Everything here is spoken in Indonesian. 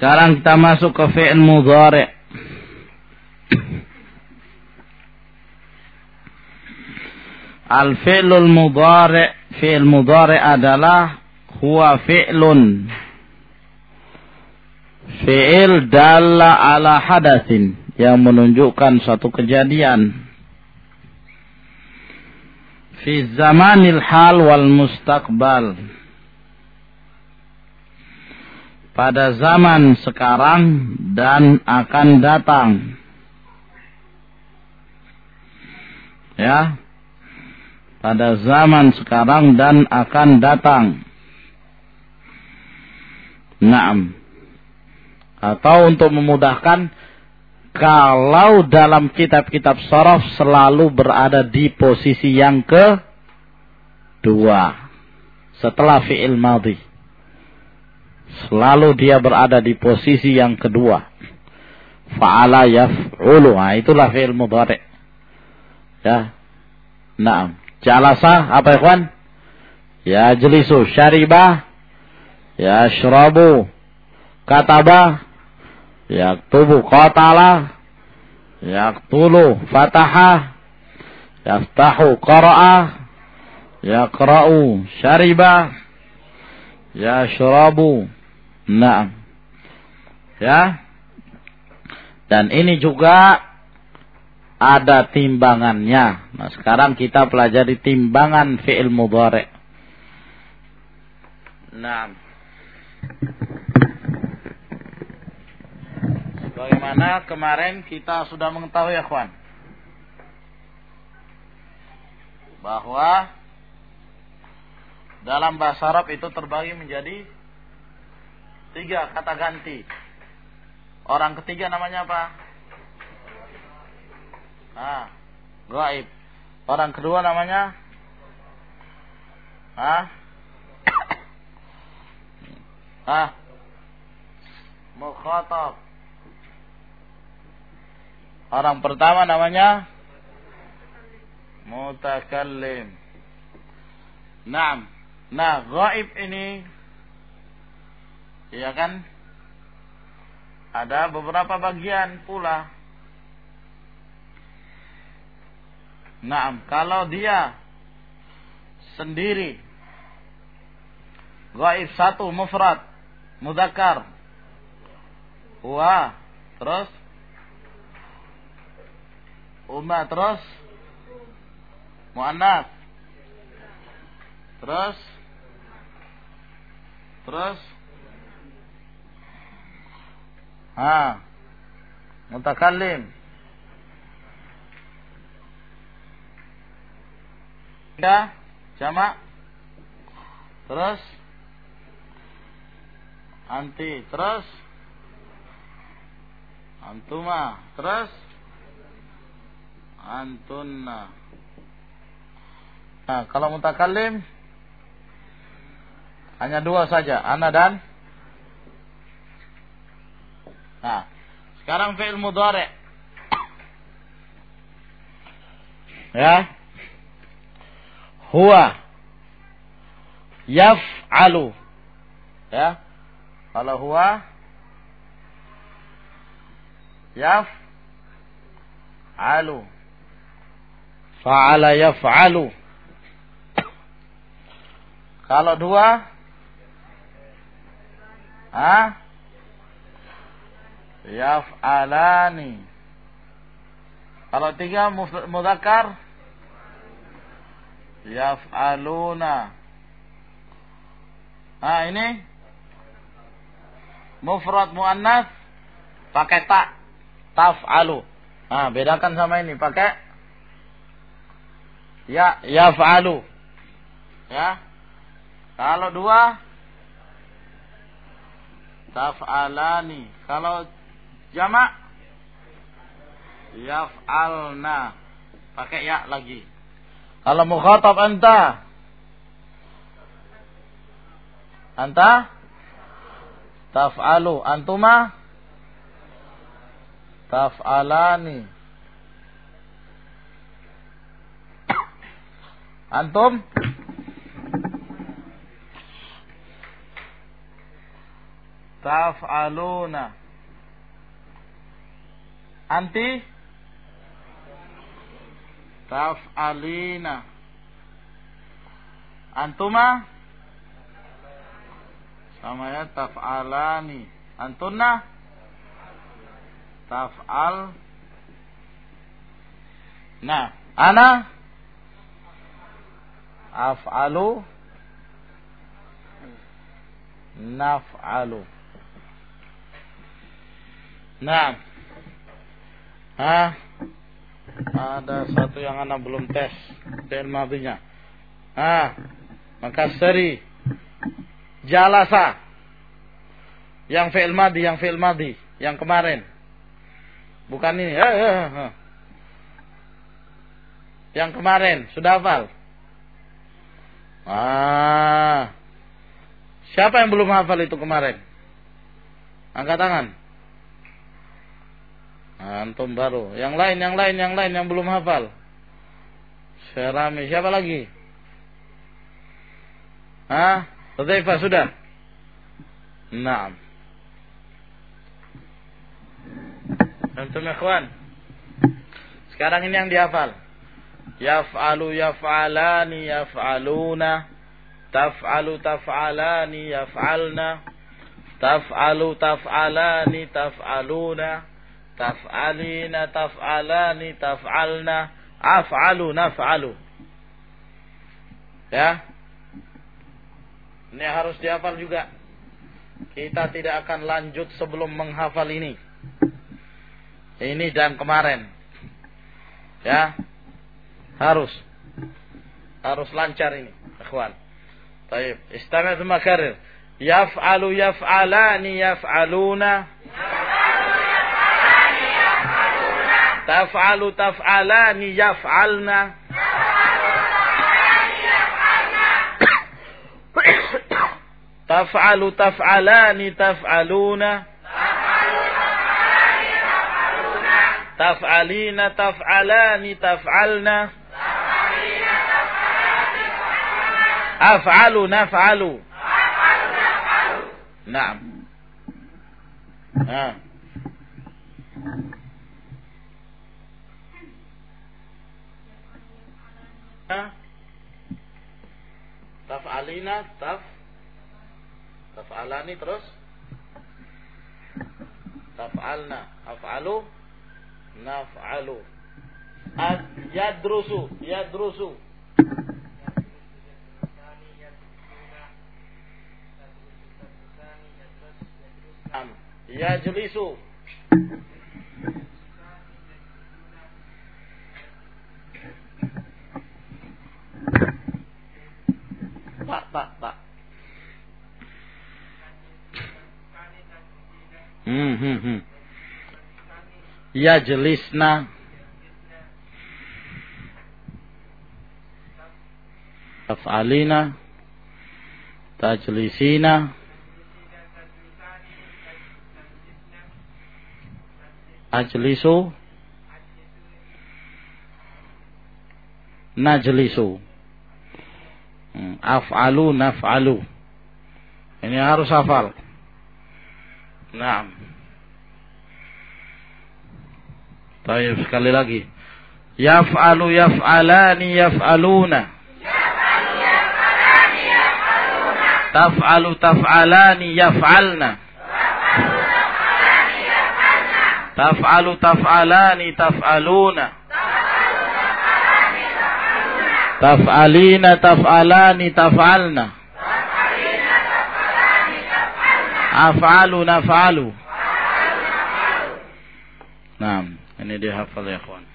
Sekarang kita masuk ke fi'il mudhari. Al-fi'lul mudhari, fi'il mudhari adalah huwa fi'lun. Fi'il dalla ala hadatsin yang menunjukkan suatu kejadian. Fi zamanil hal wal mustaqbal pada zaman sekarang dan akan datang. Ya. Pada zaman sekarang dan akan datang. Naam. Atau untuk memudahkan kalau dalam kitab-kitab sorof selalu berada di posisi yang kedua setelah fi'il madhi Selalu dia berada di posisi yang kedua. Fa'ala yaf'ulu. Nah, itulah fi'il mudhari. Ya. Naam. Jalasa apa ikhwan? Ya jelisu syaribah. Ya syrabu. Kataba. Yaktubu qatala. Yaktulu fataha. Yaftahu qara'a. Yaqra'u syaribah. Yashrabu Nah. Ya. Dan ini juga ada timbangannya. Nah, sekarang kita pelajari timbangan fi'il mudhari. Nah. Bagaimana kemarin kita sudah mengetahui ya, kawan? Bahwa dalam bahasa Arab itu terbagi menjadi Tiga kata ganti. Orang ketiga namanya apa? Ah, gaib. Orang kedua namanya? Ah? Ah? Mukhatab. Orang pertama namanya? Mutakallim. Naam. Nah, gaib ini Iya kan? Ada beberapa bagian pula. Nah, kalau dia sendiri gaib satu mufrad mudakar wa terus umma terus muannas terus terus Ha. Mutakallim. Ya, jamak. Terus anti, terus antuma, terus antunna. Nah, kalau mutakallim hanya dua saja, ana dan Nah, sekarang fi'il mudhari. Ya. Huwa yaf'alu. Ya. Kalau huwa yaf'alu. Fa'ala yaf'alu. Kalau dua Ah? Yaf'alani. Kalau tiga mudakar yaf'aluna. Nah ini mufrad muannas pakai ta taf'alu. Nah, bedakan sama ini pakai ya yaf'alu. Ya. Kalau dua taf'alani. Kalau Jamak yaf'alna. Pakai ya lagi. Kalau mukhatab anta. Anta? Taf'alu. Antuma? Taf'alani. Antum? Taf'aluna. Anti taf'alina. Antuma sama ya taf'alani. Antunna taf'al. Nah, ana af'alu naf'alu. Nah. Hah? Ada satu yang anak belum tes fi'il madinya. Ah, maka seri jalasa yang fi'il madi, yang fi'il madi, yang kemarin. Bukan ini. Eh, eh, eh. Yang kemarin sudah hafal? Ah. Siapa yang belum hafal itu kemarin? Angkat tangan. Antum baru. Yang lain, yang lain, yang lain yang belum hafal. Serami. Siapa lagi? Hah? Hudzaifah sudah? Naam. Antum ikhwan. Sekarang ini yang dihafal. Yaf'alu yaf'alani yaf'aluna. Taf'alu taf'alani yaf'alna. Taf'alu taf'alani taf'aluna taf'alina taf'alani taf'alna af'alu naf'alu. Ya. Ini harus dihafal juga. Kita tidak akan lanjut sebelum menghafal ini. Ini dan kemarin. Ya. Harus. Harus lancar ini ikhwan. Baik, istami' makarir. Yaf'alu yaf'alani yaf'aluna Taf'alu taf'alani yaf'alna. Taf'alu taf'alani taf'aluna. Taf'alina taf'alani taf'alna. Af'alu naf'alu. Naam. Ah. Taf'alina taf taf'alani terus. Taf'alna af'alu naf'alu. Ad yadrusu yadrusu. Yajlisu Hmm, hmm, hmm. Ya jelisna. Taf'alina. Tajlisina. Ajlisu. Najlisu. Hmm, af'alu naf'alu. Ini harus hafal. Nah. Baik, sekali lagi. Yaf'alu yaf'alani yaf'aluna. Taf'alu taf'alani yaf'alna. Taf'alu taf'alani taf'aluna. Taf'alina taf'alani taf'alna. Af'alu naf'alu. Naam, ini dia hafal ya kawan.